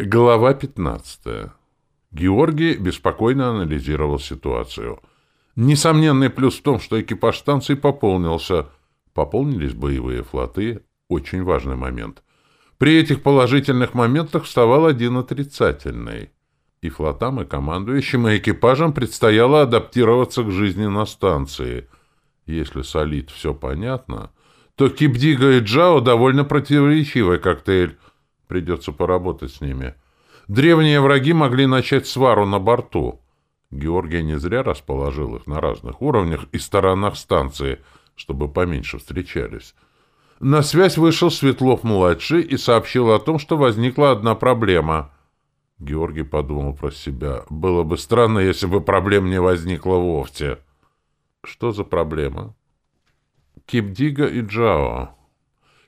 Глава 15. Георгий беспокойно анализировал ситуацию. Несомненный плюс в том, что экипаж станции пополнился. Пополнились боевые флоты. Очень важный момент. При этих положительных моментах вставал один отрицательный. И флотам, и командующим, и экипажам предстояло адаптироваться к жизни на станции. Если солид все понятно, то Кипдига и Джао довольно противоречивый коктейль. Придется поработать с ними. Древние враги могли начать свару на борту. Георгий не зря расположил их на разных уровнях и сторонах станции, чтобы поменьше встречались. На связь вышел Светлов-младший и сообщил о том, что возникла одна проблема. Георгий подумал про себя. Было бы странно, если бы проблем не возникло вовсе. Что за проблема? Кипдига и Джао.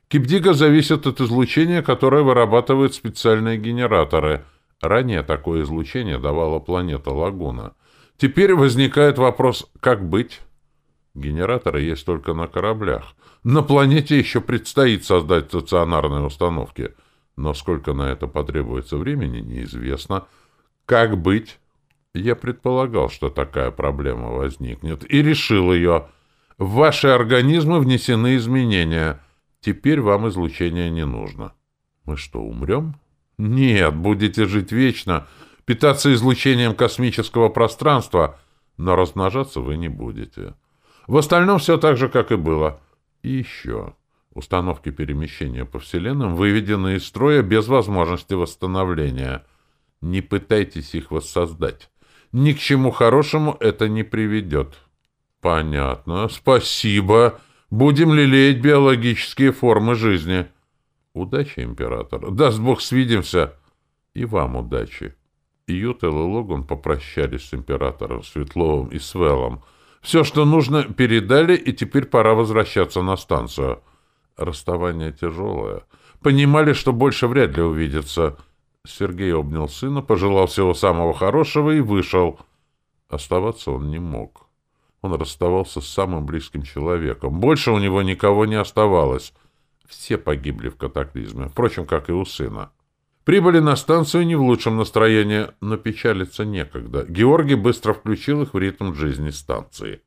Кипдига зависит от излучения, которое вырабатывают специальные генераторы. Ранее такое излучение давала планета Лагуна. Теперь возникает вопрос, как быть? Генераторы есть только на кораблях. На планете еще предстоит создать стационарные установки. Но сколько на это потребуется времени, неизвестно. Как быть? Я предполагал, что такая проблема возникнет, и решил ее. В ваши организмы внесены изменения — Теперь вам излучение не нужно. Мы что, умрем? Нет, будете жить вечно, питаться излучением космического пространства, но размножаться вы не будете. В остальном все так же, как и было. И еще. Установки перемещения по Вселенным выведены из строя без возможности восстановления. Не пытайтесь их воссоздать. Ни к чему хорошему это не приведет. Понятно. Спасибо. Будем лелеять биологические формы жизни. Удачи, император. Даст Бог, свидимся. И вам удачи. Ютел и Логан попрощались с императором Светловым и Свелом. Все, что нужно, передали, и теперь пора возвращаться на станцию. Расставание тяжелое. Понимали, что больше вряд ли увидятся. Сергей обнял сына, пожелал всего самого хорошего и вышел. Оставаться он не мог. Он расставался с самым близким человеком. Больше у него никого не оставалось. Все погибли в катаклизме, впрочем, как и у сына. Прибыли на станцию не в лучшем настроении, но печалиться некогда. Георгий быстро включил их в ритм жизни станции.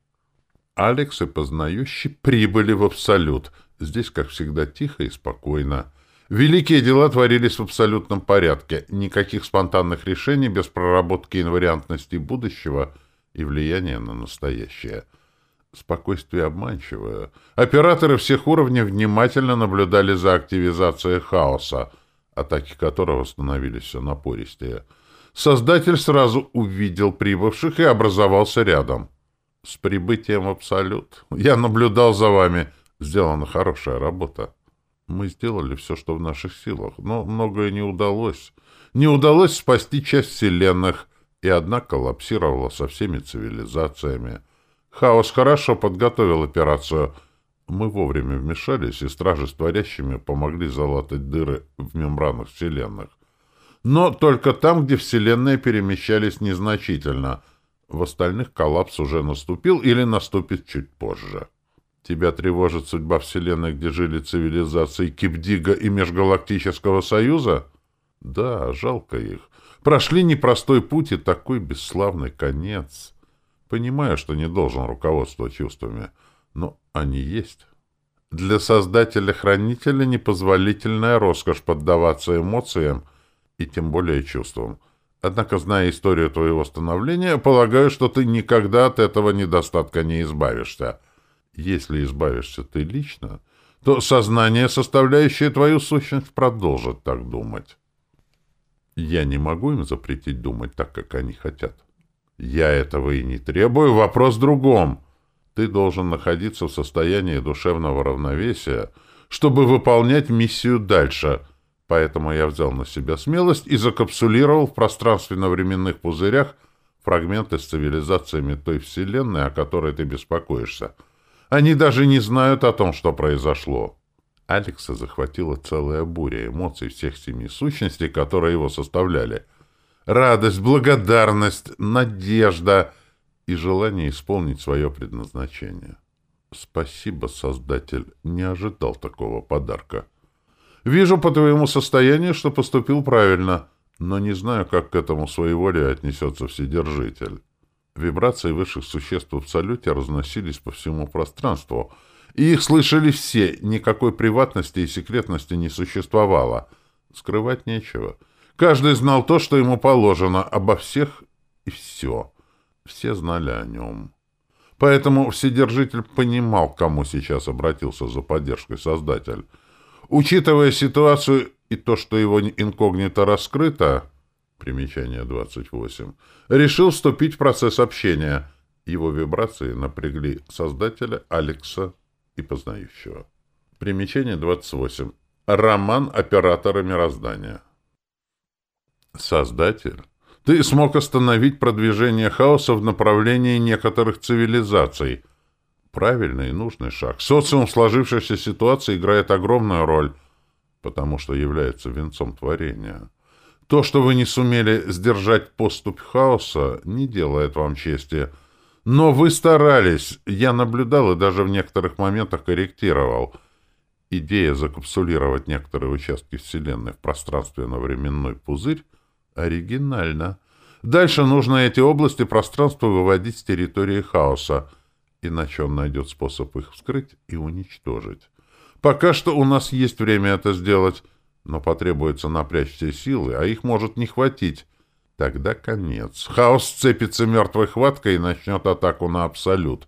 Алекс и Познающий прибыли в Абсолют. Здесь, как всегда, тихо и спокойно. Великие дела творились в абсолютном порядке. Никаких спонтанных решений без проработки инвариантности будущего — и влияние на настоящее. Спокойствие обманчивое. Операторы всех уровней внимательно наблюдали за активизацией хаоса, атаки которого становились все напористее. Создатель сразу увидел прибывших и образовался рядом. «С прибытием Абсолют. Я наблюдал за вами. Сделана хорошая работа. Мы сделали все, что в наших силах, но многое не удалось. Не удалось спасти часть вселенных, и одна коллапсировала со всеми цивилизациями. Хаос хорошо подготовил операцию. Мы вовремя вмешались, и стражи с творящими помогли залатать дыры в мембранах вселенных. Но только там, где вселенные перемещались незначительно. В остальных коллапс уже наступил или наступит чуть позже. Тебя тревожит судьба вселенной, где жили цивилизации Кипдига и Межгалактического Союза? Да, жалко их. Прошли непростой путь и такой бесславный конец. Понимаю, что не должен руководствовать чувствами, но они есть. Для создателя-хранителя непозволительная роскошь поддаваться эмоциям и тем более чувствам. Однако, зная историю твоего становления, полагаю, что ты никогда от этого недостатка не избавишься. Если избавишься ты лично, то сознание, составляющее твою сущность, продолжит так думать. Я не могу им запретить думать так, как они хотят. Я этого и не требую. Вопрос в другом. Ты должен находиться в состоянии душевного равновесия, чтобы выполнять миссию дальше. Поэтому я взял на себя смелость и закапсулировал в пространственно-временных пузырях фрагменты с цивилизациями той вселенной, о которой ты беспокоишься. Они даже не знают о том, что произошло. Алекса захватила целая буря эмоций всех семи сущностей, которые его составляли. Радость, благодарность, надежда и желание исполнить свое предназначение. Спасибо, Создатель, не ожидал такого подарка. Вижу по твоему состоянию, что поступил правильно. Но не знаю, как к этому своеволию отнесется Вседержитель. Вибрации высших существ в Абсолюте разносились по всему пространству, и их слышали все, никакой приватности и секретности не существовало. Скрывать нечего. Каждый знал то, что ему положено, обо всех и все. Все знали о нем. Поэтому Вседержитель понимал, к кому сейчас обратился за поддержкой Создатель. Учитывая ситуацию и то, что его инкогнито раскрыто, примечание 28, решил вступить в процесс общения. Его вибрации напрягли Создателя, Алекса и Познающего. Примечание 28. Роман оператора мироздания. Создатель ты смог остановить продвижение хаоса в направлении некоторых цивилизаций. Правильный и нужный шаг. Социум в сложившейся ситуации играет огромную роль, потому что является венцом творения. То, что вы не сумели сдержать поступь хаоса, не делает вам чести. Но вы старались. Я наблюдал и даже в некоторых моментах корректировал. Идея закапсулировать некоторые участки Вселенной в пространственно-временной пузырь Оригинально. Дальше нужно эти области пространства выводить с территории хаоса, иначе он найдет способ их вскрыть и уничтожить. Пока что у нас есть время это сделать, но потребуется напрячь все силы, а их может не хватить. Тогда конец. Хаос сцепится мертвой хваткой и начнет атаку на Абсолют.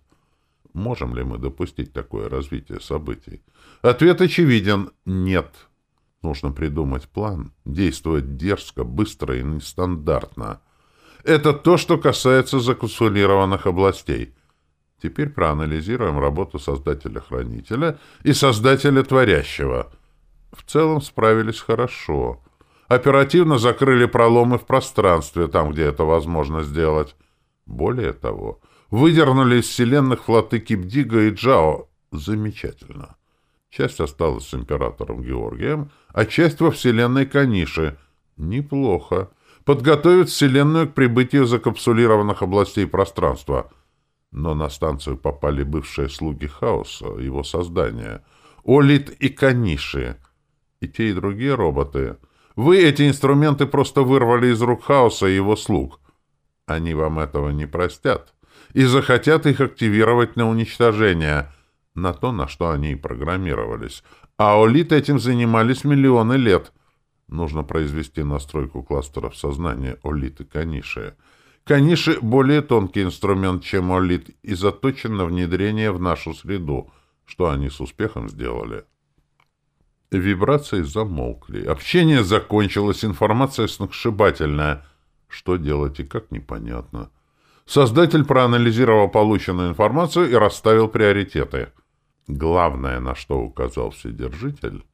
Можем ли мы допустить такое развитие событий? Ответ очевиден — нет. Нужно придумать план, действовать дерзко, быстро и нестандартно. Это то, что касается закапсулированных областей. Теперь проанализируем работу создателя-хранителя и создателя творящего. В целом справились хорошо. Оперативно закрыли проломы в пространстве, там, где это возможно сделать. Более того, выдернули из вселенных флоты Кипдига и Джао. Замечательно. Часть осталась с императором Георгием, а часть во вселенной Каниши. Неплохо. Подготовить вселенную к прибытию закапсулированных областей пространства. Но на станцию попали бывшие слуги хаоса, его создания. Олит и Каниши. И те, и другие роботы. Вы эти инструменты просто вырвали из рук хаоса и его слуг. Они вам этого не простят. И захотят их активировать на уничтожение — на то, на что они и программировались. А олит этим занимались миллионы лет. Нужно произвести настройку кластеров сознания олит и каниши. Каниши — более тонкий инструмент, чем олит, и заточен на внедрение в нашу среду, что они с успехом сделали. Вибрации замолкли. Общение закончилось, информация сногсшибательная. Что делать и как, непонятно. Создатель проанализировал полученную информацию и расставил приоритеты — Главное, на что указал Вседержитель,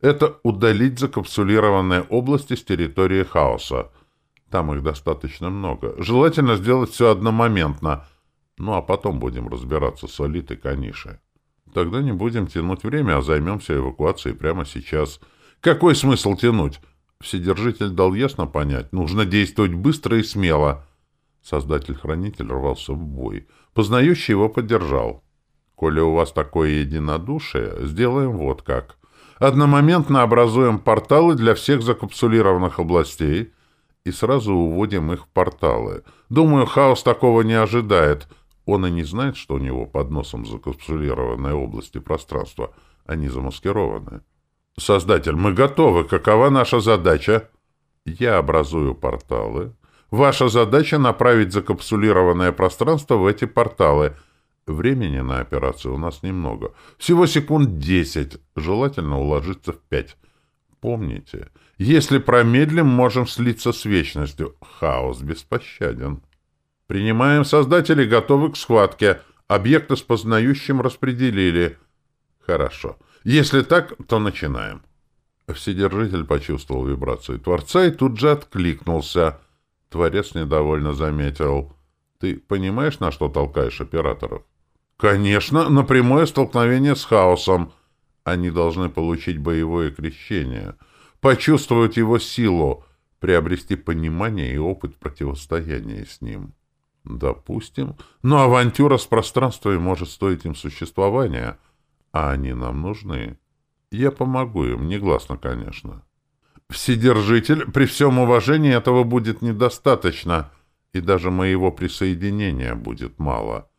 это удалить закапсулированные области с территории хаоса. Там их достаточно много. Желательно сделать все одномоментно. Ну, а потом будем разбираться с Олит и Канишей. Тогда не будем тянуть время, а займемся эвакуацией прямо сейчас. Какой смысл тянуть? Вседержитель дал ясно понять. Нужно действовать быстро и смело. Создатель-хранитель рвался в бой. Познающий его поддержал. Коли у вас такое единодушие, сделаем вот как. Одномоментно образуем порталы для всех закапсулированных областей и сразу уводим их в порталы. Думаю, хаос такого не ожидает. Он и не знает, что у него под носом закапсулированные области пространства. Они замаскированы. Создатель, мы готовы. Какова наша задача? Я образую порталы. Ваша задача направить закапсулированное пространство в эти порталы — Времени на операцию у нас немного. Всего секунд десять. Желательно уложиться в пять. Помните, если промедлим, можем слиться с вечностью. Хаос беспощаден. Принимаем создателей, готовы к схватке. Объекты с познающим распределили. Хорошо. Если так, то начинаем. Вседержитель почувствовал вибрацию Творца и тут же откликнулся. Творец недовольно заметил. Ты понимаешь, на что толкаешь операторов? Конечно, на прямое столкновение с хаосом. Они должны получить боевое крещение, почувствовать его силу, приобрести понимание и опыт противостояния с ним. Допустим. Но авантюра с пространством может стоить им существования, а они нам нужны. Я помогу им, негласно, конечно. Вседержитель, при всем уважении этого будет недостаточно, и даже моего присоединения будет мало.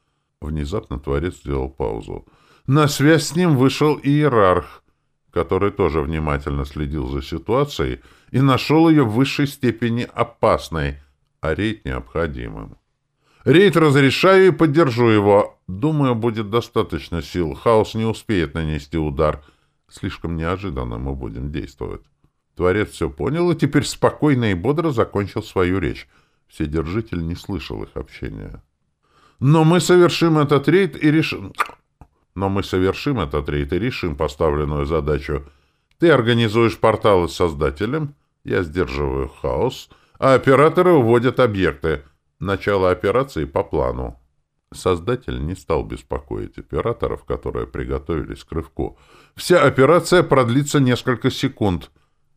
Внезапно Творец сделал паузу. На связь с ним вышел иерарх, который тоже внимательно следил за ситуацией и нашел ее в высшей степени опасной, а рейд необходимым. Рейд разрешаю и поддержу его. Думаю, будет достаточно сил. Хаос не успеет нанести удар. Слишком неожиданно мы будем действовать. Творец все понял и теперь спокойно и бодро закончил свою речь. Вседержитель не слышал их общения. Но мы совершим этот рейд и решим... Но мы совершим этот рейд и решим поставленную задачу. Ты организуешь порталы с создателем, я сдерживаю хаос, а операторы уводят объекты. Начало операции по плану. Создатель не стал беспокоить операторов, которые приготовились к рывку. Вся операция продлится несколько секунд,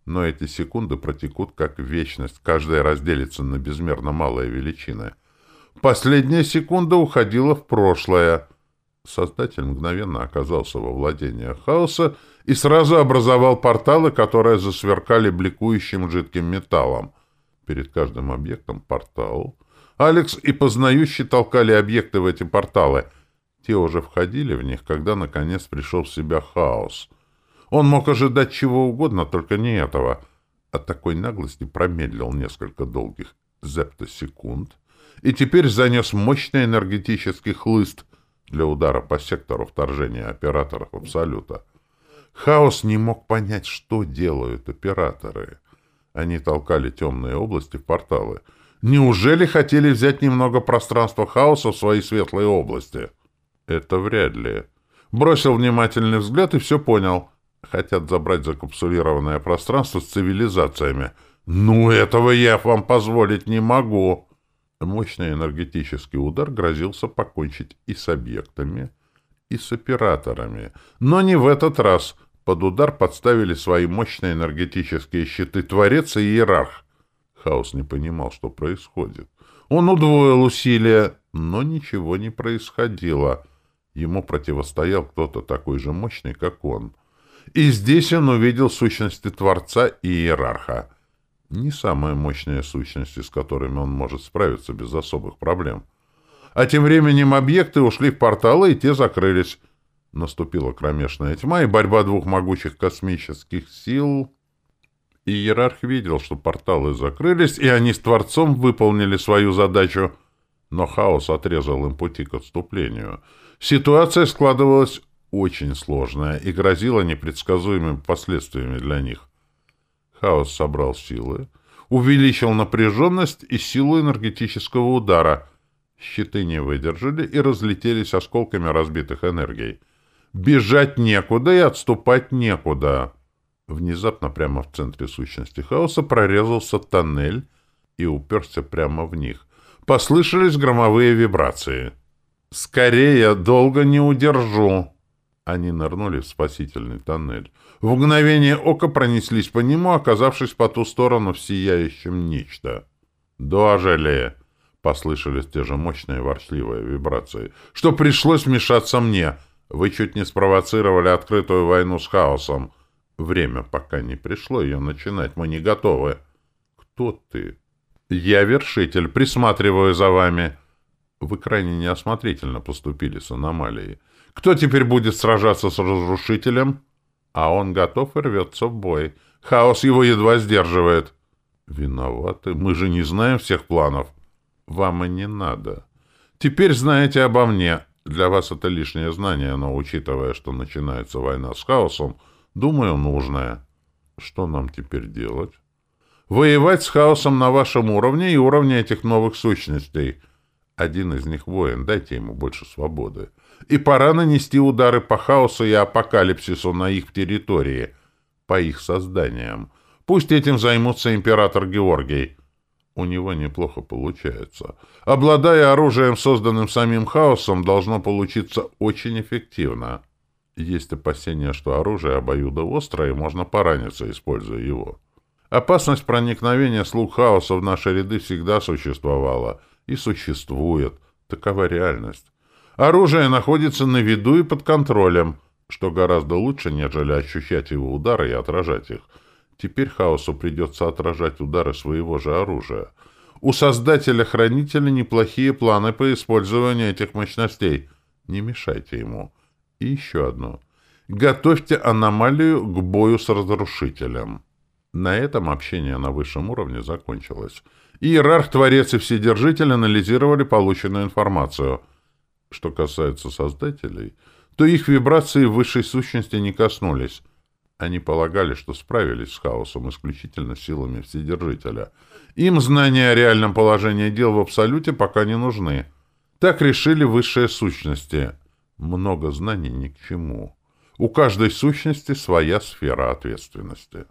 но эти секунды протекут как вечность, каждая разделится на безмерно малые величины. Последняя секунда уходила в прошлое. Создатель мгновенно оказался во владении хаоса и сразу образовал порталы, которые засверкали бликующим жидким металлом. Перед каждым объектом портал — Алекс и познающий толкали объекты в эти порталы. Те уже входили в них, когда наконец пришел в себя хаос. Он мог ожидать чего угодно, только не этого. От такой наглости промедлил несколько долгих зептосекунд и теперь занес мощный энергетический хлыст для удара по сектору вторжения операторов Абсолюта. Хаос не мог понять, что делают операторы. Они толкали темные области в порталы — Неужели хотели взять немного пространства хаоса в свои светлые области? Это вряд ли. Бросил внимательный взгляд и все понял. Хотят забрать закапсулированное пространство с цивилизациями. Ну, этого я вам позволить не могу. Мощный энергетический удар грозился покончить и с объектами, и с операторами. Но не в этот раз. Под удар подставили свои мощные энергетические щиты Творец и Иерарх. Хаос не понимал, что происходит. Он удвоил усилия, но ничего не происходило. Ему противостоял кто-то такой же мощный, как он. И здесь он увидел сущности Творца и Иерарха. Не самые мощные сущности, с которыми он может справиться без особых проблем. А тем временем объекты ушли в порталы, и те закрылись. Наступила кромешная тьма, и борьба двух могучих космических сил Иерарх видел, что порталы закрылись, и они с Творцом выполнили свою задачу, но хаос отрезал им пути к отступлению. Ситуация складывалась очень сложная и грозила непредсказуемыми последствиями для них. Хаос собрал силы, увеличил напряженность и силу энергетического удара. Щиты не выдержали и разлетелись осколками разбитых энергий. Бежать некуда и отступать некуда. Внезапно прямо в центре сущности хаоса прорезался тоннель и уперся прямо в них. Послышались громовые вибрации. «Скорее, долго не удержу!» Они нырнули в спасительный тоннель. В мгновение ока пронеслись по нему, оказавшись по ту сторону в сияющем нечто. «Дожили!» — послышались те же мощные ворчливые вибрации. «Что пришлось вмешаться мне! Вы чуть не спровоцировали открытую войну с хаосом!» Время пока не пришло ее начинать, мы не готовы. Кто ты? Я вершитель, присматриваю за вами. Вы крайне неосмотрительно поступили с аномалией. Кто теперь будет сражаться с разрушителем? А он готов и рвется в бой. Хаос его едва сдерживает. Виноваты. Мы же не знаем всех планов. Вам и не надо. Теперь знаете обо мне. Для вас это лишнее знание, но учитывая, что начинается война с хаосом, Думаю, нужное. Что нам теперь делать? Воевать с хаосом на вашем уровне и уровне этих новых сущностей. Один из них воин, дайте ему больше свободы. И пора нанести удары по хаосу и апокалипсису на их территории, по их созданиям. Пусть этим займутся император Георгий. У него неплохо получается. Обладая оружием, созданным самим хаосом, должно получиться очень эффективно. Есть опасения, что оружие обоюдоострое, и можно пораниться, используя его. Опасность проникновения слуг хаоса в наши ряды всегда существовала и существует. Такова реальность. Оружие находится на виду и под контролем, что гораздо лучше, нежели ощущать его удары и отражать их. Теперь хаосу придется отражать удары своего же оружия. У создателя-хранителя неплохие планы по использованию этих мощностей. Не мешайте ему. И еще одно. Готовьте аномалию к бою с разрушителем. На этом общение на высшем уровне закончилось. Иерарх, Творец и Вседержитель анализировали полученную информацию. Что касается создателей, то их вибрации высшей сущности не коснулись. Они полагали, что справились с хаосом исключительно силами Вседержителя. Им знания о реальном положении дел в Абсолюте пока не нужны. Так решили высшие сущности. Много знаний ни к чему. У каждой сущности своя сфера ответственности.